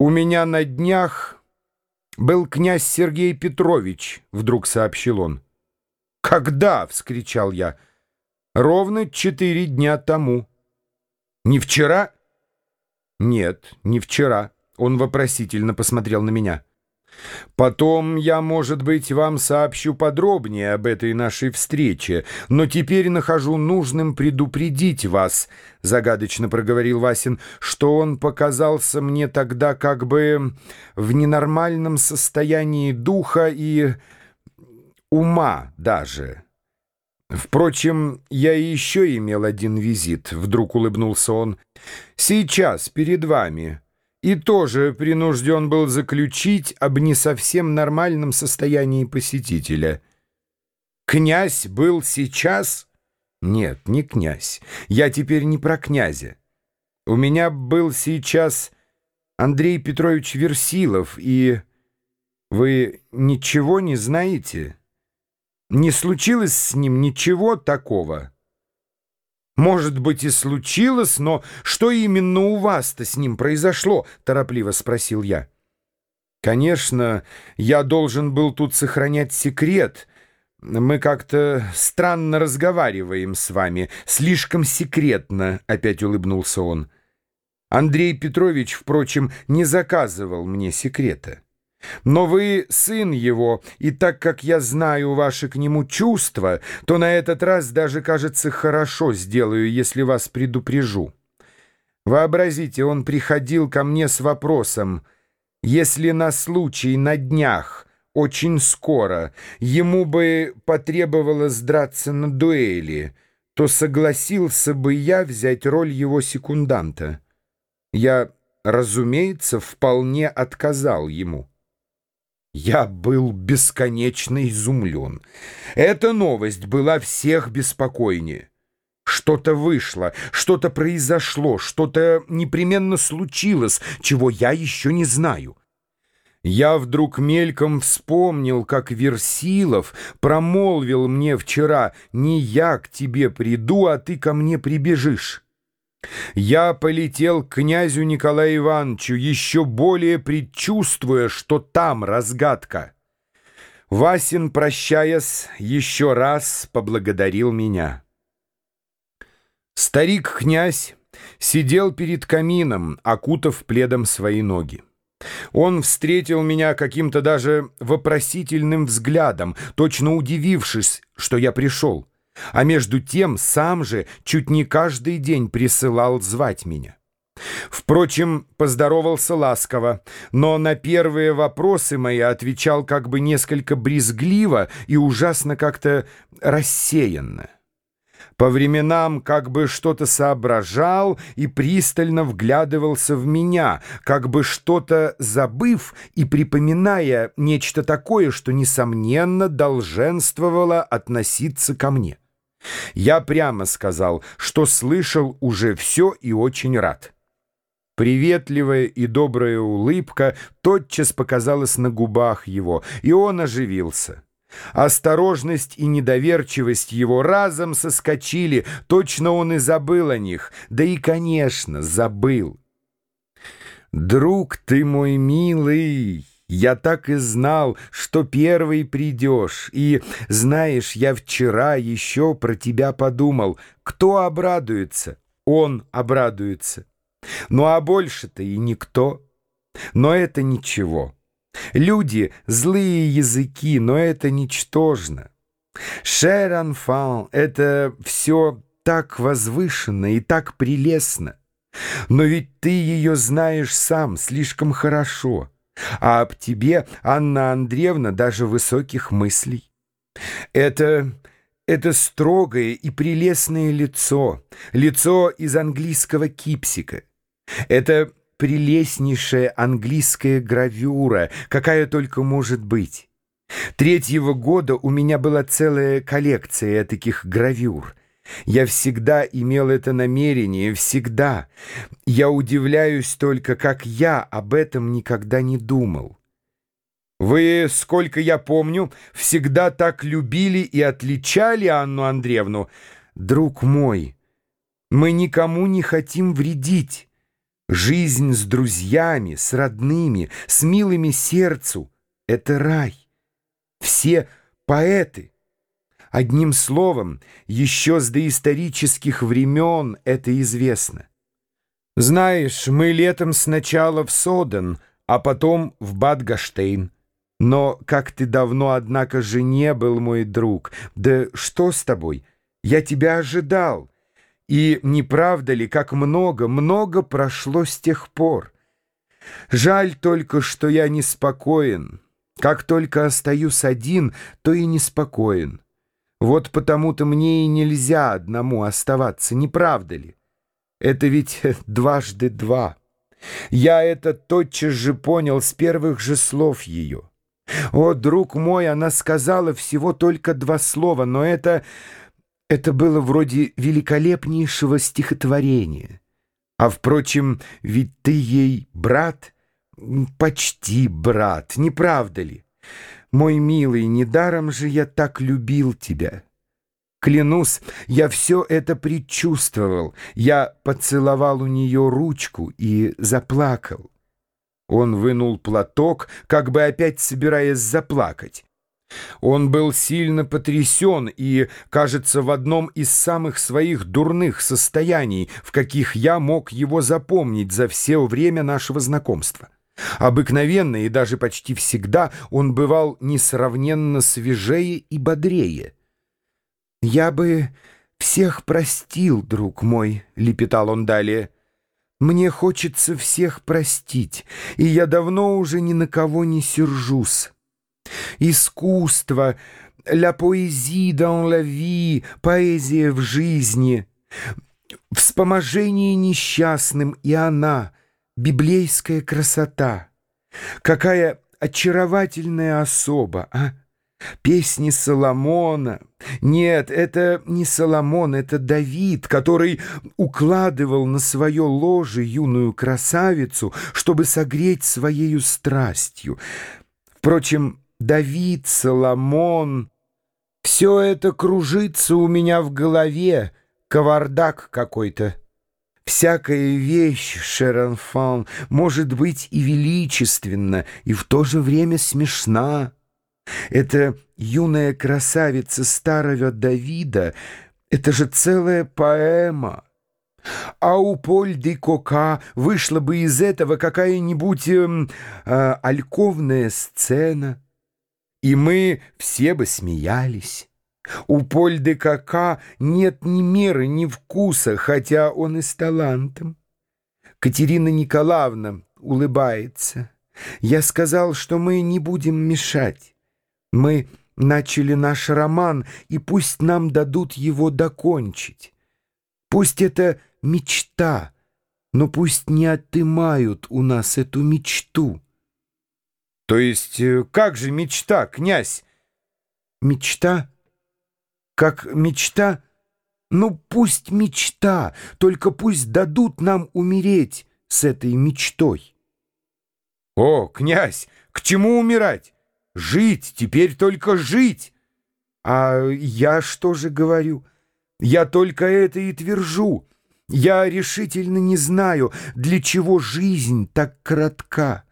«У меня на днях был князь Сергей Петрович», — вдруг сообщил он. «Когда?» — вскричал я. «Ровно четыре дня тому». «Не вчера?» «Нет, не вчера». Он вопросительно посмотрел на меня. Потом я, может быть, вам сообщу подробнее об этой нашей встрече, но теперь нахожу нужным предупредить вас, — загадочно проговорил Васин, — что он показался мне тогда как бы в ненормальном состоянии духа и ума даже. Впрочем, я еще имел один визит, — вдруг улыбнулся он. Сейчас, перед вами и тоже принужден был заключить об не совсем нормальном состоянии посетителя. Князь был сейчас? Нет, не князь. Я теперь не про князя. У меня был сейчас Андрей Петрович Версилов, и вы ничего не знаете? Не случилось с ним ничего такого?» «Может быть, и случилось, но что именно у вас-то с ним произошло?» — торопливо спросил я. «Конечно, я должен был тут сохранять секрет. Мы как-то странно разговариваем с вами, слишком секретно», — опять улыбнулся он. Андрей Петрович, впрочем, не заказывал мне секрета. Но вы сын его, и так как я знаю ваши к нему чувства, то на этот раз даже, кажется, хорошо сделаю, если вас предупрежу. Вообразите, он приходил ко мне с вопросом, если на случай на днях, очень скоро, ему бы потребовалось драться на дуэли, то согласился бы я взять роль его секунданта. Я, разумеется, вполне отказал ему. Я был бесконечно изумлен. Эта новость была всех беспокойнее. Что-то вышло, что-то произошло, что-то непременно случилось, чего я еще не знаю. Я вдруг мельком вспомнил, как Версилов промолвил мне вчера «Не я к тебе приду, а ты ко мне прибежишь». Я полетел к князю Николаю Ивановичу, еще более предчувствуя, что там разгадка. Васин, прощаясь, еще раз поблагодарил меня. Старик-князь сидел перед камином, окутав пледом свои ноги. Он встретил меня каким-то даже вопросительным взглядом, точно удивившись, что я пришел а между тем сам же чуть не каждый день присылал звать меня. Впрочем, поздоровался ласково, но на первые вопросы мои отвечал как бы несколько брезгливо и ужасно как-то рассеянно. По временам как бы что-то соображал и пристально вглядывался в меня, как бы что-то забыв и припоминая нечто такое, что, несомненно, долженствовало относиться ко мне. Я прямо сказал, что слышал уже все и очень рад. Приветливая и добрая улыбка тотчас показалась на губах его, и он оживился. Осторожность и недоверчивость его разом соскочили, точно он и забыл о них, да и, конечно, забыл. «Друг ты мой милый!» Я так и знал, что первый придешь. И, знаешь, я вчера еще про тебя подумал. Кто обрадуется? Он обрадуется. Ну а больше-то и никто. Но это ничего. Люди — злые языки, но это ничтожно. Шеранфан — это все так возвышенно и так прелестно. Но ведь ты ее знаешь сам слишком хорошо а об тебе, Анна Андреевна, даже высоких мыслей. Это... это строгое и прелестное лицо, лицо из английского кипсика. Это прелестнейшая английская гравюра, какая только может быть. Третьего года у меня была целая коллекция таких гравюр — я всегда имел это намерение, всегда. Я удивляюсь только, как я об этом никогда не думал. Вы, сколько я помню, всегда так любили и отличали Анну Андреевну. Друг мой, мы никому не хотим вредить. Жизнь с друзьями, с родными, с милыми сердцу — это рай. Все поэты. Одним словом, еще с доисторических времен это известно. Знаешь, мы летом сначала в Соден, а потом в Бадгаштейн. Но как ты давно, однако же, не был мой друг. Да что с тобой? Я тебя ожидал. И не правда ли, как много, много прошло с тех пор? Жаль только, что я неспокоен. Как только остаюсь один, то и неспокоен. Вот потому-то мне и нельзя одному оставаться, не правда ли? Это ведь дважды два. Я это тотчас же понял с первых же слов ее. О, друг мой, она сказала всего только два слова, но это... Это было вроде великолепнейшего стихотворения. А, впрочем, ведь ты ей брат, почти брат, не правда ли? Мой милый, недаром же я так любил тебя. Клянусь, я все это предчувствовал. Я поцеловал у нее ручку и заплакал. Он вынул платок, как бы опять собираясь заплакать. Он был сильно потрясен и, кажется, в одном из самых своих дурных состояний, в каких я мог его запомнить за все время нашего знакомства. Обыкновенно и даже почти всегда он бывал несравненно свежее и бодрее. «Я бы всех простил, друг мой», — лепетал он далее. «Мне хочется всех простить, и я давно уже ни на кого не сержусь». Искусство, «la poésie dans la vie», поэзия в жизни, вспоможение несчастным и она, библейская красота. Какая очаровательная особа, а? Песни Соломона. Нет, это не Соломон, это Давид, который укладывал на свое ложе юную красавицу, чтобы согреть своею страстью. Впрочем, Давид, Соломон. Все это кружится у меня в голове, кавардак какой-то. Всякая вещь, Шеранфан, может быть и величественна, и в то же время смешна. Эта юная красавица старого Давида — это же целая поэма. А у Поль де Кока вышла бы из этого какая-нибудь э, э, альковная сцена — и мы все бы смеялись. У Поль де Кака нет ни меры, ни вкуса, хотя он и с талантом. Катерина Николаевна улыбается. Я сказал, что мы не будем мешать. Мы начали наш роман, и пусть нам дадут его докончить. Пусть это мечта, но пусть не отымают у нас эту мечту. То есть э, как же мечта, князь? Мечта? Как мечта? Ну, пусть мечта, только пусть дадут нам умереть с этой мечтой. О, князь, к чему умирать? Жить, теперь только жить. А я что же говорю? Я только это и твержу. Я решительно не знаю, для чего жизнь так коротка.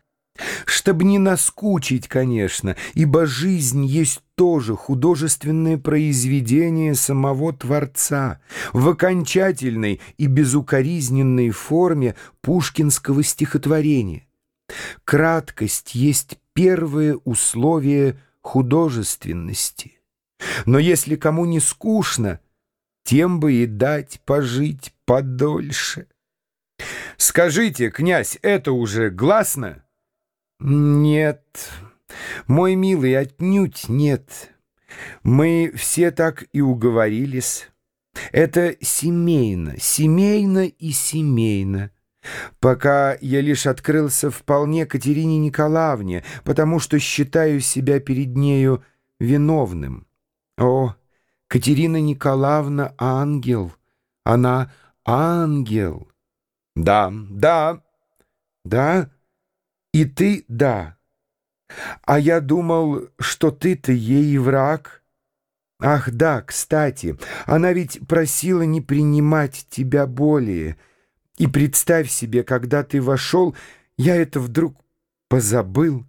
Чтобы не наскучить, конечно, ибо жизнь есть тоже художественное произведение самого Творца в окончательной и безукоризненной форме пушкинского стихотворения. Краткость есть первое условие художественности. Но если кому не скучно, тем бы и дать пожить подольше. Скажите, князь, это уже гласно? «Нет, мой милый, отнюдь нет. Мы все так и уговорились. Это семейно, семейно и семейно. Пока я лишь открылся вполне Катерине Николаевне, потому что считаю себя перед нею виновным. О, Катерина Николаевна — ангел, она ангел. Да, да, да, и ты — да. А я думал, что ты-то ей враг. Ах да, кстати, она ведь просила не принимать тебя более. И представь себе, когда ты вошел, я это вдруг позабыл.